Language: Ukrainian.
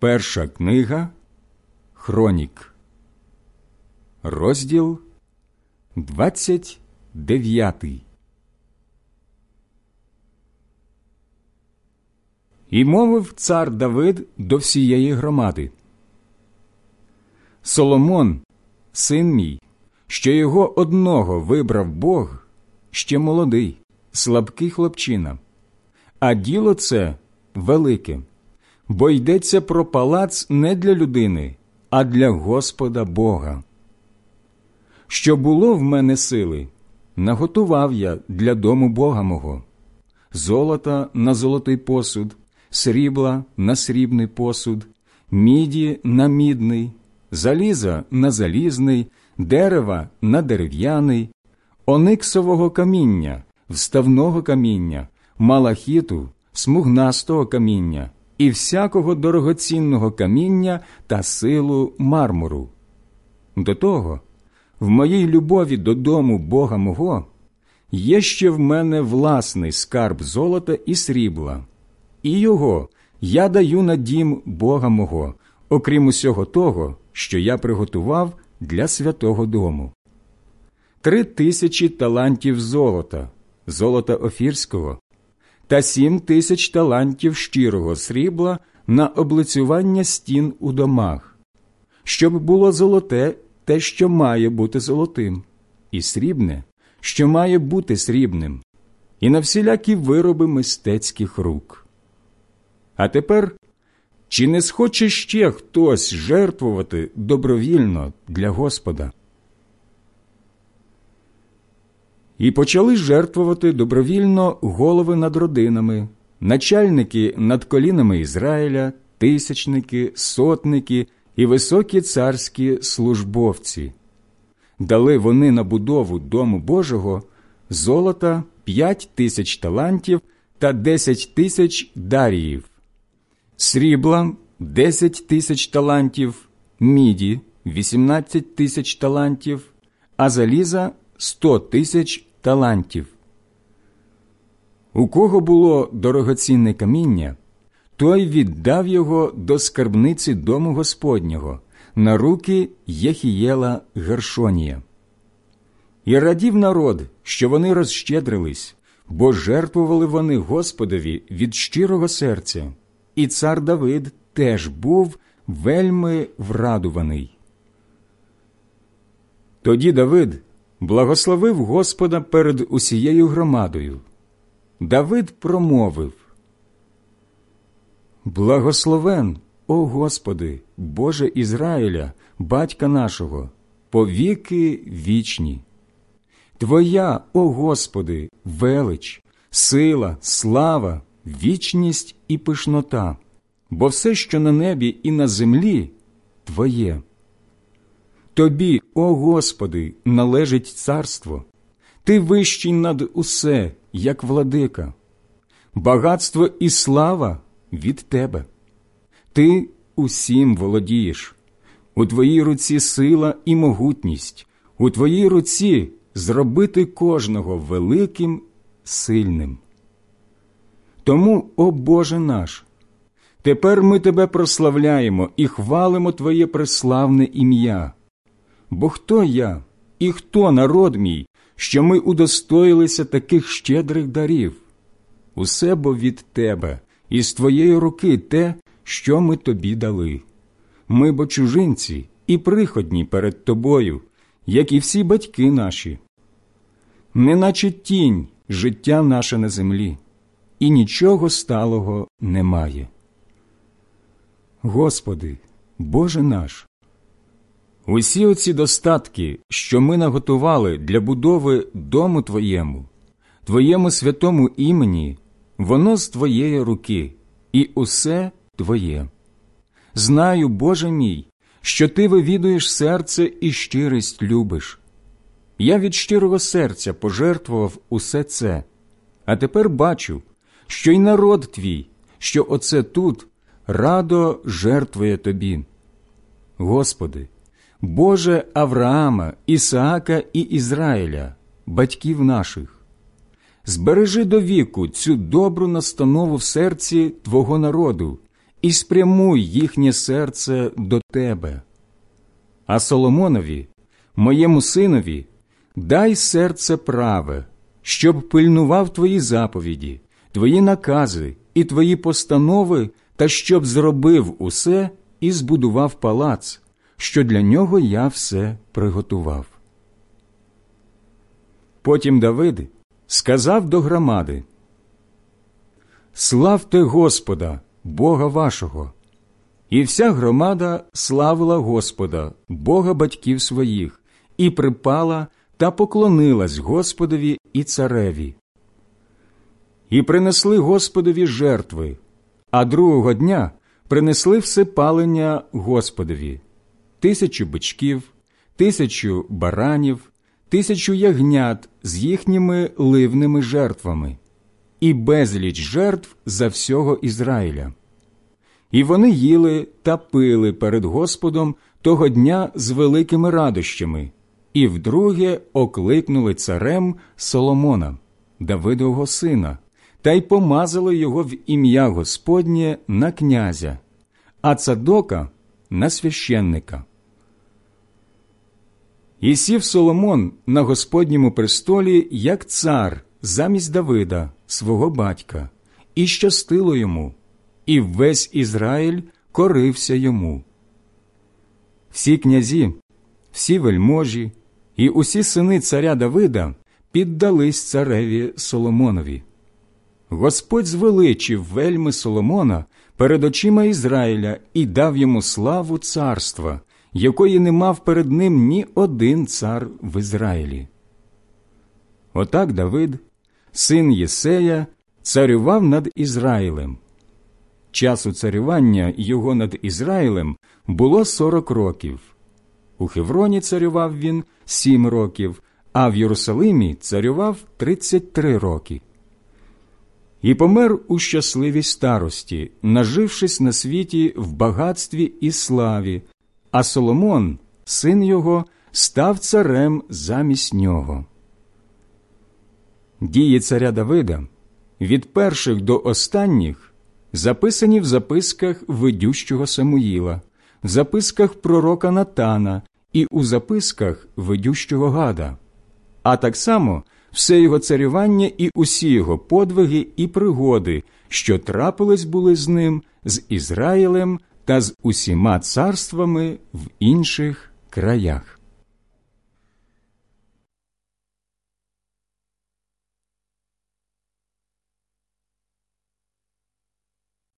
Перша книга Хронік, розділ 29. І мовив цар Давид до всієї громади. Соломон, син мій, що його одного вибрав Бог, ще молодий, слабкий хлопчина, а діло це велике, бо йдеться про палац не для людини, а для Господа Бога. Що було в мене сили, наготував я для дому Бога мого, золота на золотий посуд, срібла на срібний посуд, міді на мідний, заліза на залізний, дерева на дерев'яний, ониксового каміння, вставного каміння, малахіту, смугнастого каміння і всякого дорогоцінного каміння та силу мармуру. До того, в моїй любові до дому Бога мого є ще в мене власний скарб золота і срібла, і його я даю на дім Бога мого, окрім усього того, що я приготував для святого дому. Три тисячі талантів золота, золота офірського, та сім тисяч талантів щирого срібла на облицювання стін у домах, щоб було золоте те, що має бути золотим, і срібне, що має бути срібним, і на всілякі вироби мистецьких рук. А тепер чи не схоче ще хтось жертвувати добровільно для Господа? І почали жертвувати добровільно голови над родинами, начальники над колінами Ізраїля, тисячники, сотники і високі царські службовці. Дали вони на будову Дому Божого золота п'ять тисяч талантів та десять тисяч даріїв, срібла десять тисяч талантів, міді вісімнадцять тисяч талантів, а заліза сто тисяч талантів. У кого було дорогоцінне каміння, той віддав його до скарбниці дому Господнього на руки Єхієла Гершонія. І радів народ, що вони розщедрились, бо жертвували вони Господові від щирого серця, і цар Давид теж був вельми врадуваний. Тоді Давид благословив Господа перед усією громадою. Давид промовив Благословен, о Господи, Боже Ізраїля, батька нашого, повіки вічні. Твоя, о Господи, велич, сила, слава, вічність і пишнота, бо все, що на небі і на землі, Твоє. Тобі, о Господи, належить царство, Ти вищий над усе, як владика, багатство і слава від Тебе. Ти усім володієш, у Твоїй руці сила і могутність, у Твоїй руці зробити кожного великим, сильним. Тому, о Боже наш, тепер ми Тебе прославляємо і хвалимо Твоє преславне ім'я. Бо хто я і хто народ мій, що ми удостоїлися таких щедрих дарів? Усе бо від тебе і з твоєї руки те, що ми тобі дали. Ми бо чужинці і приходні перед тобою, як і всі батьки наші. Неначе тінь життя наше на землі, і нічого сталого немає. Господи, Боже наш, Усі оці достатки, що ми наготували для будови дому Твоєму, Твоєму святому імені, воно з Твоєї руки, і усе Твоє. Знаю, Боже мій, що Ти вивідуєш серце і щирість любиш. Я від щирого серця пожертвував усе це, а тепер бачу, що й народ твій, що оце тут радо жертвує тобі. Господи. Боже Авраама, Ісаака і Ізраїля, батьків наших, збережи до віку цю добру настанову в серці Твого народу і спрямуй їхнє серце до тебе. А Соломонові, моєму синові, дай серце праве, щоб пильнував твої заповіді, твої накази і твої постанови, та щоб зробив усе і збудував палац, що для нього я все приготував. Потім Давид сказав до громади Славте Господа, Бога вашого! І вся громада славила Господа, Бога батьків своїх, і припала та поклонилась Господові і цареві. І принесли Господові жертви, а другого дня принесли все палення Господові тисячу бичків, тисячу баранів, тисячу ягнят з їхніми ливними жертвами і безліч жертв за всього Ізраїля. І вони їли та пили перед Господом того дня з великими радощами, і вдруге окликнули царем Соломона, Давидового сина, та й помазали його в ім'я Господнє на князя, а цадока на священника. І сів Соломон на Господньому престолі як цар замість Давида, свого батька, і щастило йому, і весь Ізраїль корився йому. Всі князі, всі вельможі і усі сини царя Давида піддались цареві Соломонові. Господь звеличив вельми Соломона перед очима Ізраїля і дав йому славу царства, якої не мав перед ним ні один цар в Ізраїлі. Отак Давид, син Єсея, царював над Ізраїлем. Часу царювання його над Ізраїлем було сорок років. У Хевроні царював він сім років, а в Єрусалимі царював тридцять три роки. І помер у щасливій старості, нажившись на світі в багатстві і славі, а Соломон, син його, став царем замість нього. Дії царя Давида від перших до останніх записані в записках ведющого Самуїла, в записках пророка Натана і у записках ведющого Гада, а так само все його царювання і усі його подвиги і пригоди, що трапились були з ним, з Ізраїлем та з усіма царствами в інших краях.